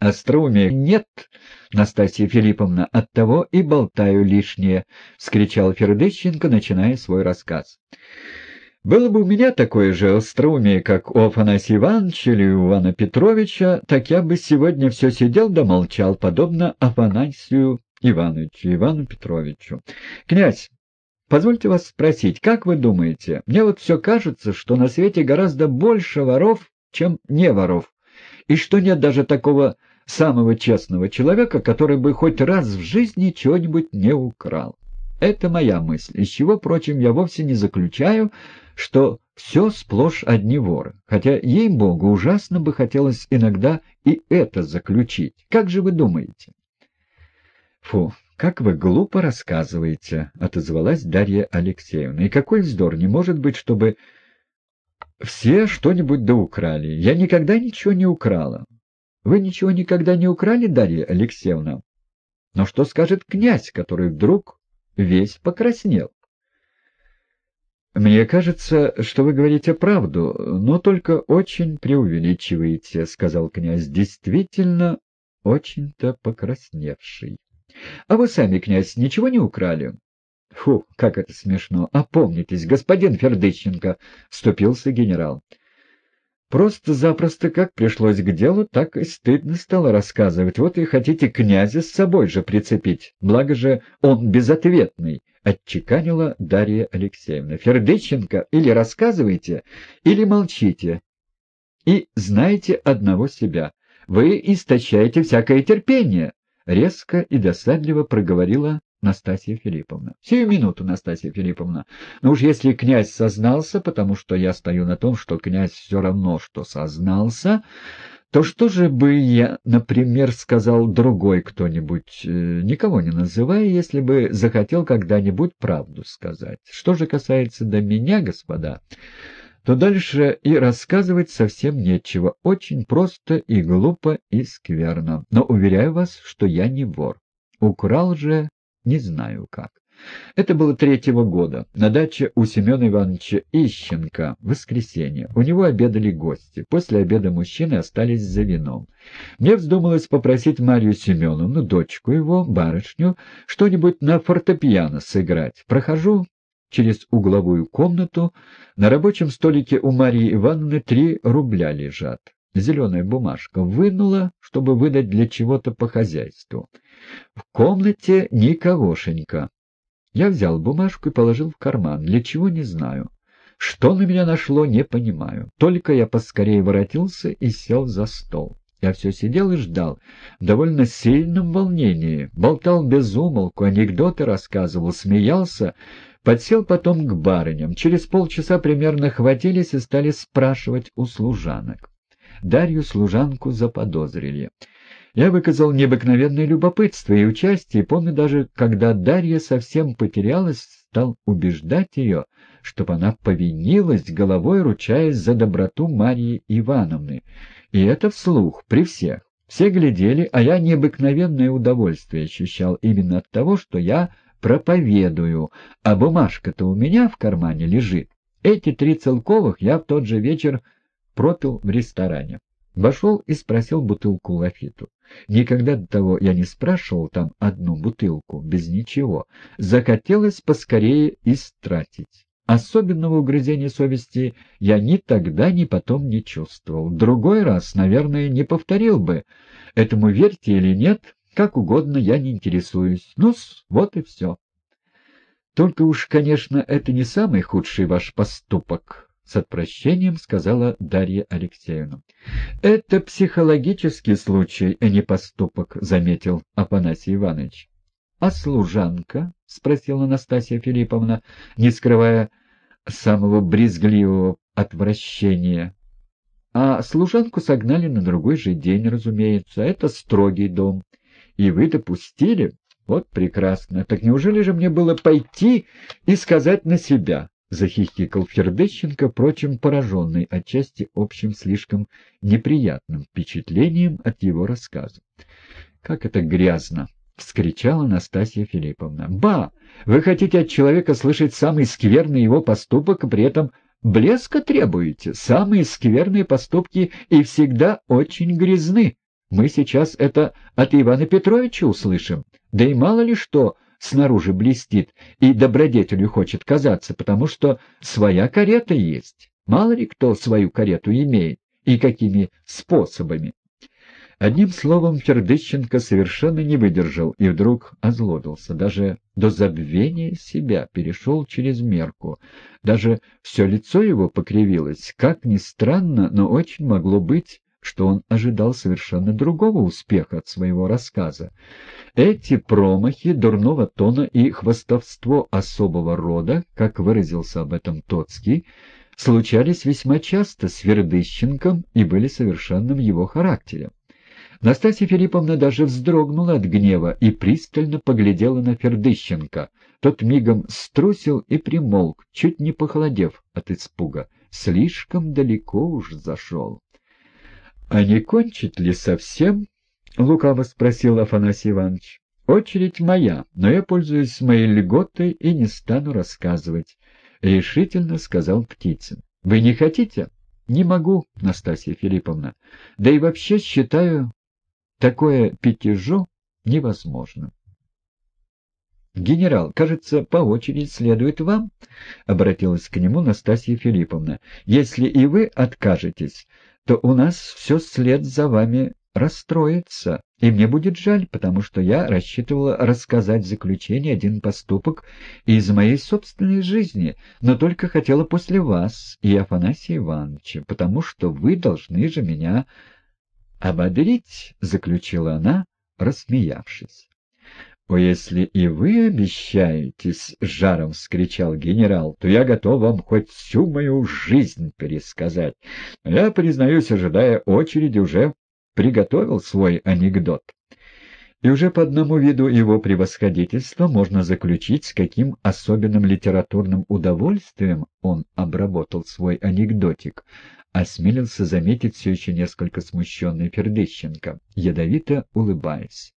Остроумия нет, Настасья Филипповна, оттого и болтаю лишнее, — вскричал Фердыщенко, начиная свой рассказ. Было бы у меня такое же остроумие, как у Афанасия Ивановича или у Ивана Петровича, так я бы сегодня все сидел да молчал, подобно Афанасию Ивановичу, Ивану Петровичу. Князь, позвольте вас спросить, как вы думаете, мне вот все кажется, что на свете гораздо больше воров, чем не воров, и что нет даже такого самого честного человека, который бы хоть раз в жизни чего-нибудь не украл. Это моя мысль, из чего, впрочем, я вовсе не заключаю, что все сплошь одни воры, хотя, ей-богу, ужасно бы хотелось иногда и это заключить. Как же вы думаете? — Фу, как вы глупо рассказываете, — отозвалась Дарья Алексеевна. — И какой вздор! Не может быть, чтобы все что-нибудь да украли. Я никогда ничего не украла. Вы ничего никогда не украли, Дарья Алексеевна? Но что скажет князь, который вдруг весь покраснел? «Мне кажется, что вы говорите правду, но только очень преувеличиваете», — сказал князь, действительно очень-то покрасневший. «А вы сами, князь, ничего не украли?» «Фу, как это смешно! Опомнитесь, господин Фердыщенко!» — вступился генерал. Просто-запросто как пришлось к делу, так и стыдно стало рассказывать. Вот и хотите князя с собой же прицепить, благо же он безответный, — отчеканила Дарья Алексеевна. Фердыченко или рассказывайте, или молчите. И знаете одного себя. Вы источаете всякое терпение, — резко и досадливо проговорила Настасья Филипповна. — Сию минуту, Настасья Филипповна. Но уж если князь сознался, потому что я стою на том, что князь все равно, что сознался, то что же бы я, например, сказал другой кто-нибудь, э, никого не называя, если бы захотел когда-нибудь правду сказать? Что же касается до меня, господа, то дальше и рассказывать совсем нечего, очень просто и глупо и скверно. Но уверяю вас, что я не вор. Украл же не знаю как. Это было третьего года. На даче у Семена Ивановича Ищенко в воскресенье. У него обедали гости. После обеда мужчины остались за вином. Мне вздумалось попросить Марию Семеновну, дочку его, барышню, что-нибудь на фортепиано сыграть. Прохожу через угловую комнату. На рабочем столике у Марии Ивановны три рубля лежат зеленая бумажка, вынула, чтобы выдать для чего-то по хозяйству. В комнате никогошенька. Я взял бумажку и положил в карман. Для чего, не знаю. Что на меня нашло, не понимаю. Только я поскорее воротился и сел за стол. Я все сидел и ждал, в довольно сильном волнении, болтал без умолку, анекдоты рассказывал, смеялся, подсел потом к барыням. Через полчаса примерно хватились и стали спрашивать у служанок. Дарью служанку заподозрили. Я выказал необыкновенное любопытство и участие, помню даже, когда Дарья совсем потерялась, стал убеждать ее, чтобы она повинилась, головой ручаясь за доброту Марии Ивановны. И это вслух, при всех. Все глядели, а я необыкновенное удовольствие ощущал именно от того, что я проповедую, а бумажка-то у меня в кармане лежит. Эти три целковых я в тот же вечер пропил в ресторане. Вошел и спросил бутылку лафиту. Никогда до того я не спрашивал там одну бутылку, без ничего. Захотелось поскорее истратить. Особенного угрызения совести я ни тогда, ни потом не чувствовал. Другой раз, наверное, не повторил бы. Этому верьте или нет, как угодно, я не интересуюсь. ну вот и все. Только уж, конечно, это не самый худший ваш поступок, с отвращением сказала Дарья Алексеевна. — Это психологический случай, а не поступок, — заметил Афанасий Иванович. — А служанка? — спросила Анастасия Филипповна, не скрывая самого брезгливого отвращения. — А служанку согнали на другой же день, разумеется. Это строгий дом. И вы допустили? Вот прекрасно. Так неужели же мне было пойти и сказать на себя? — захихикал Фердыщенко, впрочем, пораженный отчасти общим слишком неприятным впечатлением от его рассказа. «Как это грязно!» — вскричала Настасья Филипповна. «Ба! Вы хотите от человека слышать самый скверный его поступок, и при этом блеска требуете? Самые скверные поступки и всегда очень грязны!» Мы сейчас это от Ивана Петровича услышим. Да и мало ли что снаружи блестит и добродетелю хочет казаться, потому что своя карета есть. Мало ли кто свою карету имеет и какими способами. Одним словом, Фердыщенко совершенно не выдержал и вдруг озлобился, даже до забвения себя перешел через мерку. Даже все лицо его покривилось. Как ни странно, но очень могло быть, что он ожидал совершенно другого успеха от своего рассказа. Эти промахи дурного тона и хвастовство особого рода, как выразился об этом Тоцкий, случались весьма часто с Фердыщенком и были совершенным его характером. Настасья Филипповна даже вздрогнула от гнева и пристально поглядела на Фердыщенко. Тот мигом струсил и примолк, чуть не похолодев от испуга. Слишком далеко уж зашел. — А не кончит ли совсем? — лукаво спросил Афанасий Иванович. — Очередь моя, но я пользуюсь моей льготой и не стану рассказывать, — решительно сказал Птицын. — Вы не хотите? — Не могу, Настасья Филипповна. Да и вообще считаю Такое пятижо невозможно. «Генерал, кажется, по очереди следует вам», — обратилась к нему Настасья Филипповна. «Если и вы откажетесь, то у нас все след за вами расстроится, и мне будет жаль, потому что я рассчитывала рассказать в заключение один поступок из моей собственной жизни, но только хотела после вас и Афанасия Ивановича, потому что вы должны же меня ободрить, — заключила она, рассмеявшись. — О, если и вы обещаетесь, — жаром вскричал генерал, — то я готов вам хоть всю мою жизнь пересказать. Но я, признаюсь, ожидая очереди, уже приготовил свой анекдот. И уже по одному виду его превосходительства можно заключить, с каким особенным литературным удовольствием он обработал свой анекдотик, осмелился заметить все еще несколько смущенный Фердыщенко, ядовито улыбаясь.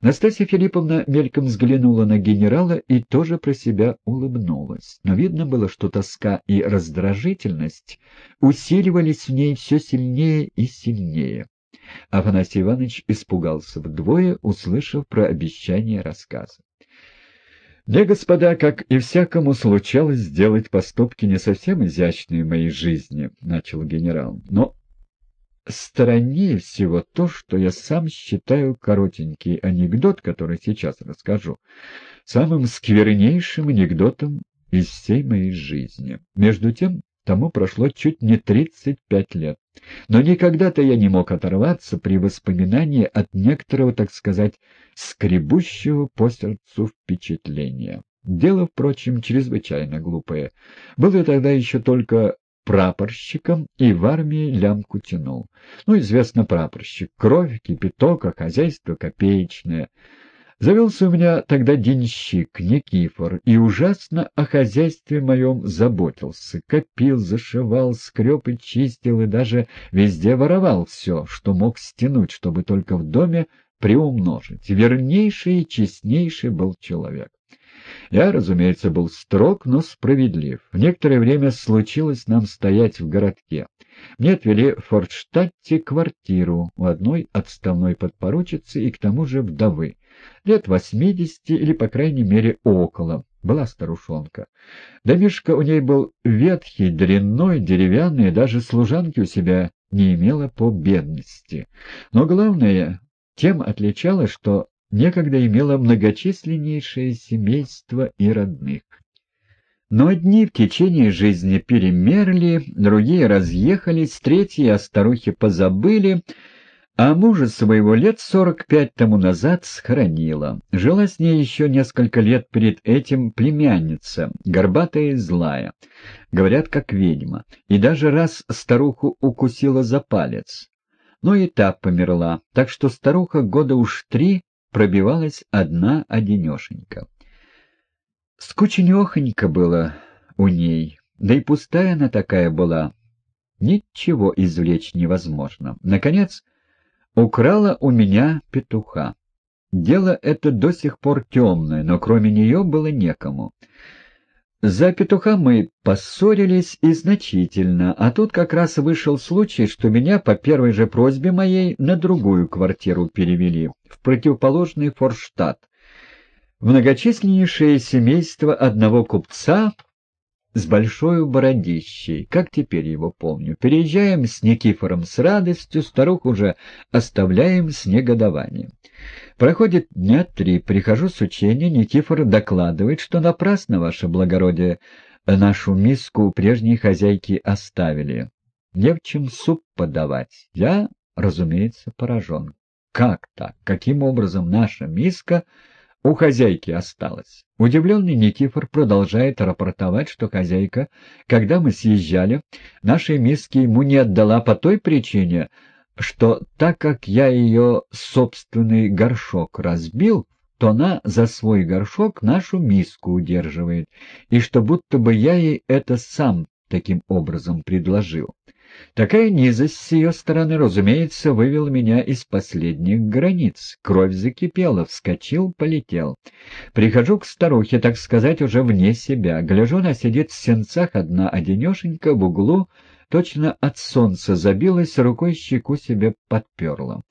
Настасья Филипповна мельком взглянула на генерала и тоже про себя улыбнулась. Но видно было, что тоска и раздражительность усиливались в ней все сильнее и сильнее. Афанасий Иванович испугался вдвое, услышав про обещание рассказа. Мне, господа, как и всякому случалось сделать поступки не совсем изящные в моей жизни, — начал генерал, — но страннее всего то, что я сам считаю коротенький анекдот, который сейчас расскажу, самым сквернейшим анекдотом из всей моей жизни. Между тем, тому прошло чуть не тридцать пять лет. Но никогда-то я не мог оторваться при воспоминании от некоторого, так сказать, скребущего по сердцу впечатления. Дело, впрочем, чрезвычайно глупое. Был я тогда еще только прапорщиком и в армии лямку тянул. Ну, известно, прапорщик. Кровь, кипяток, а хозяйство копеечное — Завелся у меня тогда денщик Никифор, и ужасно о хозяйстве моем заботился. Копил, зашивал, скреб и чистил, и даже везде воровал все, что мог стянуть, чтобы только в доме приумножить. Вернейший и честнейший был человек. Я, разумеется, был строг, но справедлив. В некоторое время случилось нам стоять в городке. Мне отвели в Фортштадте квартиру у одной отставной подпоручицы и к тому же вдовы. Лет восьмидесяти или, по крайней мере, около. Была старушонка. Домишко у ней был ветхий, дрянной, деревянный, даже служанки у себя не имела по бедности. Но главное, тем отличалась, что некогда имела многочисленнейшее семейство и родных. Но одни в течение жизни перемерли, другие разъехались, третьи о старухе позабыли, а мужа своего лет сорок пять тому назад схоронила. Жила с ней еще несколько лет перед этим племянница, горбатая и злая, говорят, как ведьма, и даже раз старуху укусила за палец. Но и та померла, так что старуха года уж три пробивалась одна одинешенька. Скучнехонько было у ней, да и пустая она такая была. Ничего извлечь невозможно. Наконец, украла у меня петуха. Дело это до сих пор темное, но кроме нее было некому. За петуха мы поссорились и значительно, а тут как раз вышел случай, что меня по первой же просьбе моей на другую квартиру перевели, в противоположный Форштадт, многочисленнейшее семейство одного купца с большой бородищей, как теперь его помню. Переезжаем с Никифором с радостью, старух уже оставляем с негодованием. Проходит дня три, прихожу с учения, Никифор докладывает, что напрасно, ваше благородие, нашу миску у прежней хозяйки оставили. Не в чем суп подавать. Я, разумеется, поражен. Как так? Каким образом наша миска у хозяйки осталась. Удивленный Никифор продолжает рапортовать, что хозяйка, когда мы съезжали, нашей миски ему не отдала по той причине, что так как я ее собственный горшок разбил, то она за свой горшок нашу миску удерживает, и что будто бы я ей это сам таким образом предложил. Такая низость с ее стороны, разумеется, вывела меня из последних границ. Кровь закипела, вскочил, полетел. Прихожу к старухе, так сказать, уже вне себя. Гляжу, она сидит в сенцах одна одинешенька в углу, точно от солнца забилась, рукой щеку себе подперла.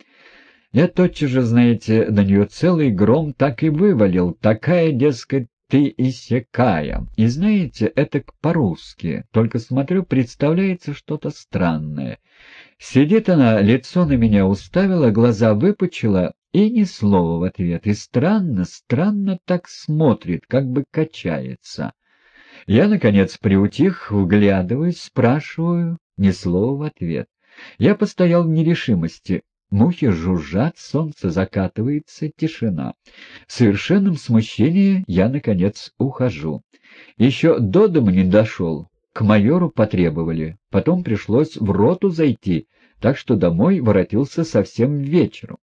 Я тотчас же, знаете, на нее целый гром так и вывалил. Такая, дескать, ты иссякая. И знаете, это по-русски, только смотрю, представляется что-то странное. Сидит она, лицо на меня уставила, глаза выпучила и ни слова в ответ. И странно, странно так смотрит, как бы качается. Я, наконец, приутих, вглядываюсь, спрашиваю, ни слова в ответ. Я постоял в нерешимости. Мухи жужжат, солнце закатывается, тишина. В совершенном смущении я, наконец, ухожу. Еще до дома не дошел. К майору потребовали. Потом пришлось в роту зайти, так что домой воротился совсем вечером.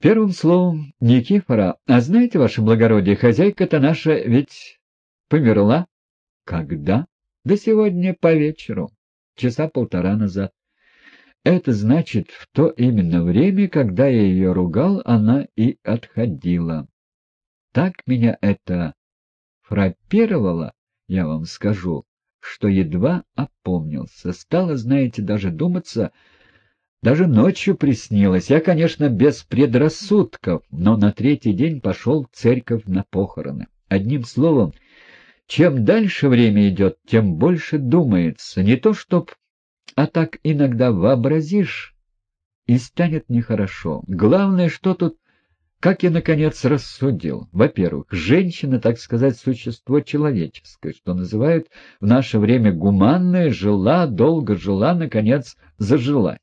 Первым словом, Никифора, а знаете, ваше благородие, хозяйка-то наша ведь померла? Когда? Да сегодня по вечеру, часа полтора назад. Это значит, в то именно время, когда я ее ругал, она и отходила. Так меня это фрапировало, я вам скажу, что едва опомнился. Стало, знаете, даже думаться, даже ночью приснилось. Я, конечно, без предрассудков, но на третий день пошел в церковь на похороны. Одним словом, чем дальше время идет, тем больше думается. Не то чтоб а так иногда вообразишь, и станет нехорошо. Главное, что тут, как я, наконец, рассудил. Во-первых, женщина, так сказать, существо человеческое, что называют в наше время гуманное, жила, долго жила, наконец, зажилась.